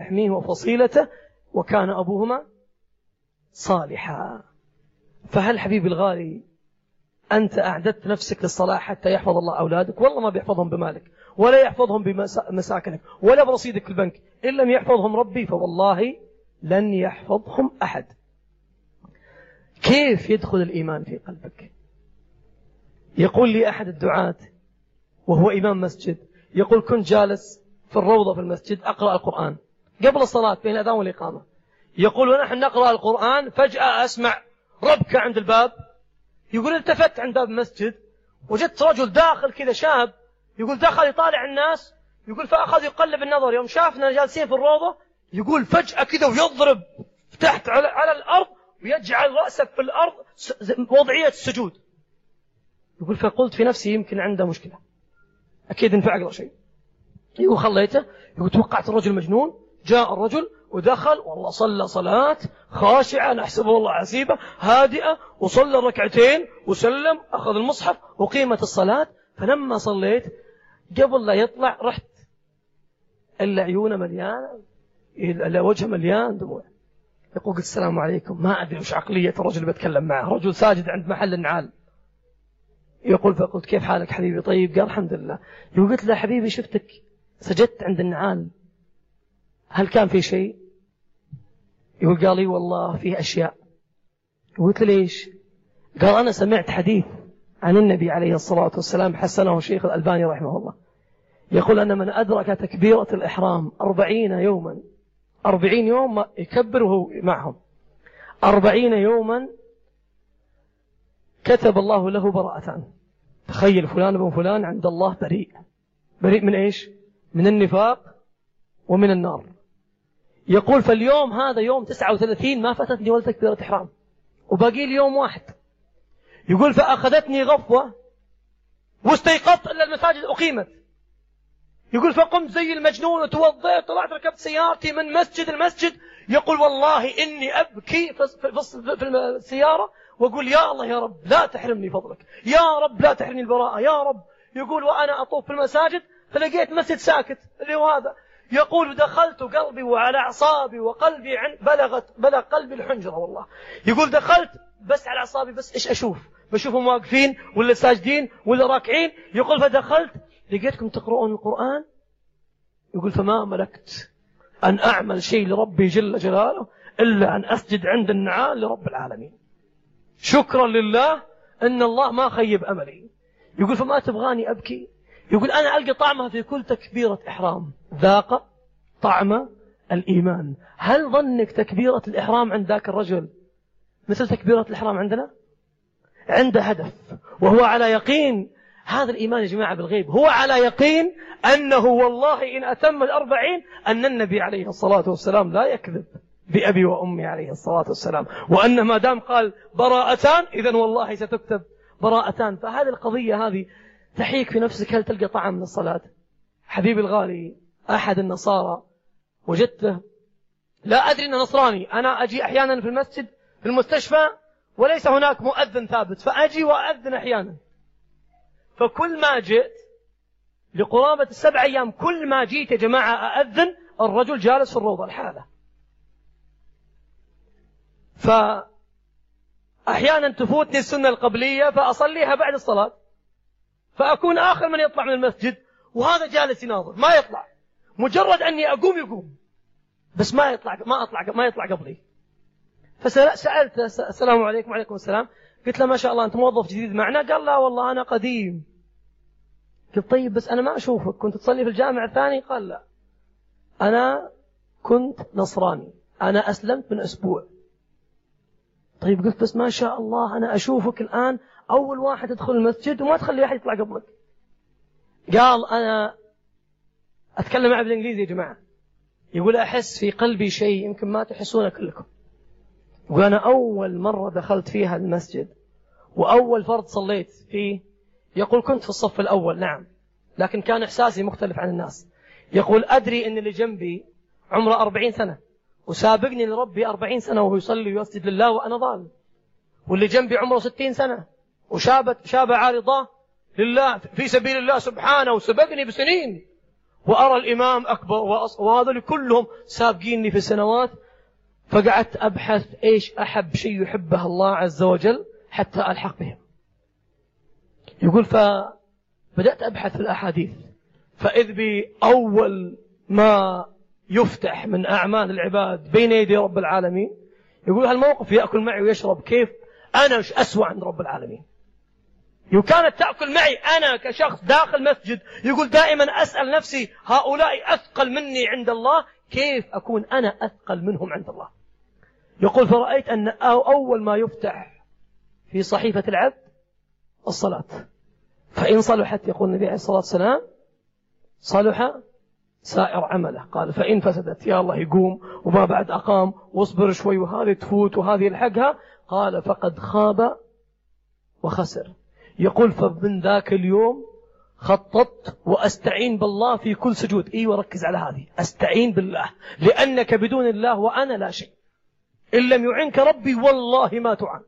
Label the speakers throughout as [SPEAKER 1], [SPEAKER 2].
[SPEAKER 1] أحميه وفصيلته وكان أبوهما صالحا. فهل حبيبي الغالي أنت أعددت نفسك للصلاة حتى يحفظ الله أولادك؟ والله ما بيحفظهم بمالك ولا يحفظهم بمساكنك ولا برصيدك في البنك. إن لم يحفظهم ربي فوالله لن يحفظهم أحد. كيف يدخل الإيمان في قلبك؟ يقول لي أحد الدعاة وهو إمام مسجد يقول كنت جالس في الروضة في المسجد أقرأ القرآن. قبل الصلاة بين الأذان والإقامة. يقول ونحن نقرأ القرآن فجأة أسمع ربكة عند الباب. يقول التفت عند باب المسجد وجدت رجل داخل كذا شاب يقول دخل يطالع الناس يقول فأخذ يقلب النظر. يوم شافنا جالسين في الروضة يقول فجأة كذا ويضرب تحت على, على الأرض ويجعل رأسه في الأرض وضعية السجود. يقول فقلت في نفسي يمكن عنده مشكلة. أكيد انفع له شيء. يقول خليته يقول توقعت الرجل مجنون جاء الرجل ودخل والله صلى صلاة خاشعة نحسبه الله عسيبة هادئة وصلى ركعتين وسلم أخذ المصحف وقيمة الصلاة. فلما صليت قبل لا يطلع رحت. إلا عيونه مليانة إلا وجهه مليان دموع. يقول قلت السلام عليكم. ما أدري وش عقلية الرجل اللي بتكلم معه. رجل ساجد عند محل النعال. يقول فقلت كيف حالك حبيبي؟ طيب قال الحمد لله. يقول قلت له حبيبي شفتك سجدت عند النعال. هل كان في شيء؟ يقول قال لي والله في أشياء. قلت ليش قال أنا سمعت حديث عن النبي عليه الصلاة والسلام حسنه الشيخ الألباني رحمه الله. يقول أن من أدرك تكبيرة الإحرام أربعين يوما أربعين يوم يكبر وهو معهم. أربعين يوما كتب الله له براءتان تخيل فلان بن فلان عند الله بريء. بريء من إيش؟ من النفاق ومن النار. يقول فاليوم هذا يوم 39 ما فاتتني ولا تكبيرة إحرام. وباقي لي يوم واحد. يقول فأخذتني غفوة واستيقظت إلا المساجد أقيمت. يقول فقمت زي المجنون وتوضيت طلعت ركبت سيارتي من مسجد المسجد يقول والله إني أبكي في السيارة وأقول يا الله يا رب لا تحرمني فضلك. يا رب لا تحرمني البراءة. يا رب. يقول وأنا أطوف في المساجد فلقيت مسجد ساكت اللي هو هذا. يقول دخلت قلبي وعلى أعصابي وقلبي عن بلغت بلغ قلبي الحنجرة والله. يقول دخلت بس على أعصابي بس إيش أشوف؟ بشوفهم واقفين ولا ساجدين ولا راكعين؟ يقول فدخلت لقيتكم تقرؤون القرآن؟ يقول فما ملكت أن أعمل شيء لربي جل جلاله إلا أن أسجد عند النعال لرب العالمين. شكرا لله أن الله ما خيب أملي. يقول فما تبغاني أبكي؟ يقول أنا ألقى طعمها في كل تكبيرة إحرام. ذاق طعم الإيمان. هل ظنك تكبيرة الإحرام عند ذاك الرجل؟ مثل تكبيرة الإحرام عندنا؟ عنده هدف. وهو على يقين. هذا الإيمان يا جماعة بالغيب. هو على يقين أنه والله إن أتم الأربعين أن النبي عليه الصلاة والسلام لا يكذب بأبي وأمي عليه الصلاة والسلام. وأن ما دام قال براءتان إذا والله ستكتب براءتان. فهذه القضية هذه تحيك في نفسك هل تلقى طعم من الصلاة؟ حبيبي الغالي أحد النصارى وجدته؟ لا أدري أنه نصراني. أنا أجي أحيانا في المسجد في المستشفى وليس هناك مؤذن ثابت. فأجي وأذن أحيانا. فكل ما جئت لقرابة السبع أيام كل ما جيت يا جماعة أأذن الرجل جالس في الروضة الحالة. فأحيانا تفوتني السنة القبلية فأصليها بعد الصلاة. فأكون آخر من يطلع من المسجد وهذا جالس يناظر ما يطلع. مجرد أني أقوم يقوم بس ما يطلع ما أطلع ما يطلع قبلي. فسألت السلام عليكم وعليكم السلام. قلت له ما شاء الله أنت موظف جديد معنا؟ قال لا والله أنا قديم. قلت طيب بس أنا ما أشوفك. كنت تصلي في الجامع الثاني؟ قال لا. أنا كنت نصراني. أنا أسلمت من أسبوع. طيب قلت بس ما شاء الله أنا أشوفك الآن أول واحد يدخل المسجد وما تخلي أحد يطلع قبلك. قال أنا أتكلم معه بالإنجليزي يا جماعة. يقول أحس في قلبي شيء يمكن ما تحسونه كلكم. وأنا أول مرة دخلت فيها المسجد وأول فرض صليت فيه يقول كنت في الصف الأول نعم. لكن كان إحساسي مختلف عن الناس. يقول أدري أن اللي جنبي عمره أربعين سنة وسابقني لربي أربعين سنة وهو يصلي ويسجد لله وأنا ضال واللي جنبي عمره ستين سنة. وشابت شاب عارضة لله في سبيل الله سبحانه وسبقني بسنين. وأرى الإمام أكبر وهذول كلهم سابقيني في السنوات. فقعدت أبحث إيش أحب شيء يحبه الله عز وجل حتى ألحق بهم. يقول فبدأت أبحث في الأحاديث. فإذ بأول ما يفتح من أعمال العباد بين يدي رب العالمين يقول هالموقف يأكل معي ويشرب كيف؟ أنا أسوأ عند رب العالمين. كانت تأكل معي أنا كشخص داخل مسجد يقول دائما أسأل نفسي هؤلاء أثقل مني عند الله؟ كيف أكون أنا أثقل منهم عند الله؟ يقول فرأيت أن أول ما يفتح في صحيفة العبد الصلاة. فإن صلحت يقول النبي عليه الصلاة والسلام صلح سائر عمله. قال فإن فسدت يا الله يقوم وما بعد أقام واصبر شوي وهذه تفوت وهذه يلحقها قال فقد خاب وخسر. يقول فمن ذاك اليوم خططت وأستعين بالله في كل سجود. إي وركز على هذه. أستعين بالله. لأنك بدون الله وأنا لا شيء. إن لم يعنك ربي والله ما تعان.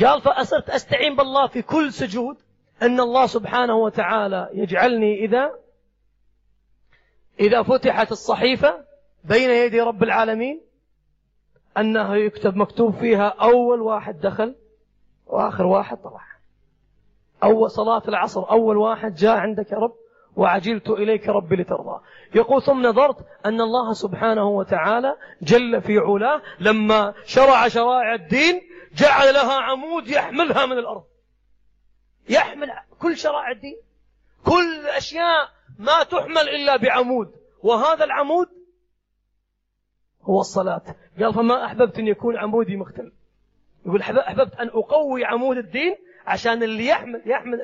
[SPEAKER 1] قال فأصرت أستعين بالله في كل سجود. أن الله سبحانه وتعالى يجعلني إذا إذا فتحت الصحيفة بين يدي رب العالمين. أنه يكتب مكتوب فيها أول واحد دخل. وآخر واحد طلع. أول صلاة العصر أول واحد جاء عندك يا رب وعجلت إليك ربي لترضى. يقول ثم نظرت أن الله سبحانه وتعالى جل في علاه لما شرع شرائع الدين جعل لها عمود يحملها من الأرض. يحمل كل شرائع الدين. كل أشياء ما تحمل إلا بعمود. وهذا العمود هو الصلاة. قال فما أحببت أن يكون عمودي مختل. يقول أحببت أن أقوي عمود الدين عشان اللي يحمل يحمل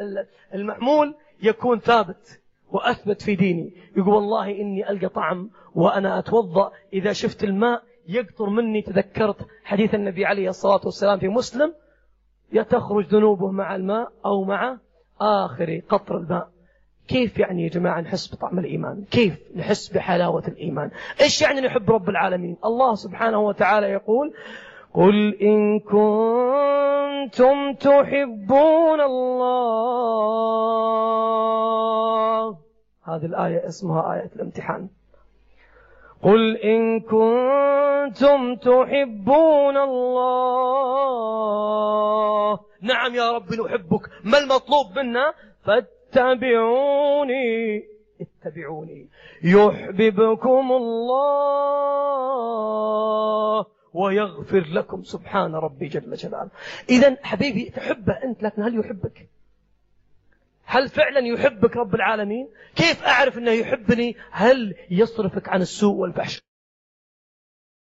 [SPEAKER 1] المحمول يكون ثابت وأثبت في ديني. يقول والله إني ألقى طعم وأنا أتوضأ. إذا شفت الماء يقطر مني تذكرت حديث النبي عليه الصلاة والسلام في مسلم يتخرج ذنوبه مع الماء أو مع آخر قطر الماء. كيف يعني يا جماعة نحس بطعم الإيمان؟ كيف نحس بحلاوة الإيمان؟ إيش يعني نحب رب العالمين؟ الله سبحانه وتعالى يقول قل إن كنتم تحبون الله. هذه الآية اسمها آية الامتحان. قل إن كنتم تحبون الله. نعم يا رب نحبك. ما المطلوب منا؟ فاتبعوني. اتبعوني. يحببكم الله. ويغفر لكم سبحان ربي جل جلاله. إذا حبيبي تحبه أنت لكن هل يحبك؟ هل فعلا يحبك رب العالمين؟ كيف أعرف أنه يحبني؟ هل يصرفك عن السوء والفحش؟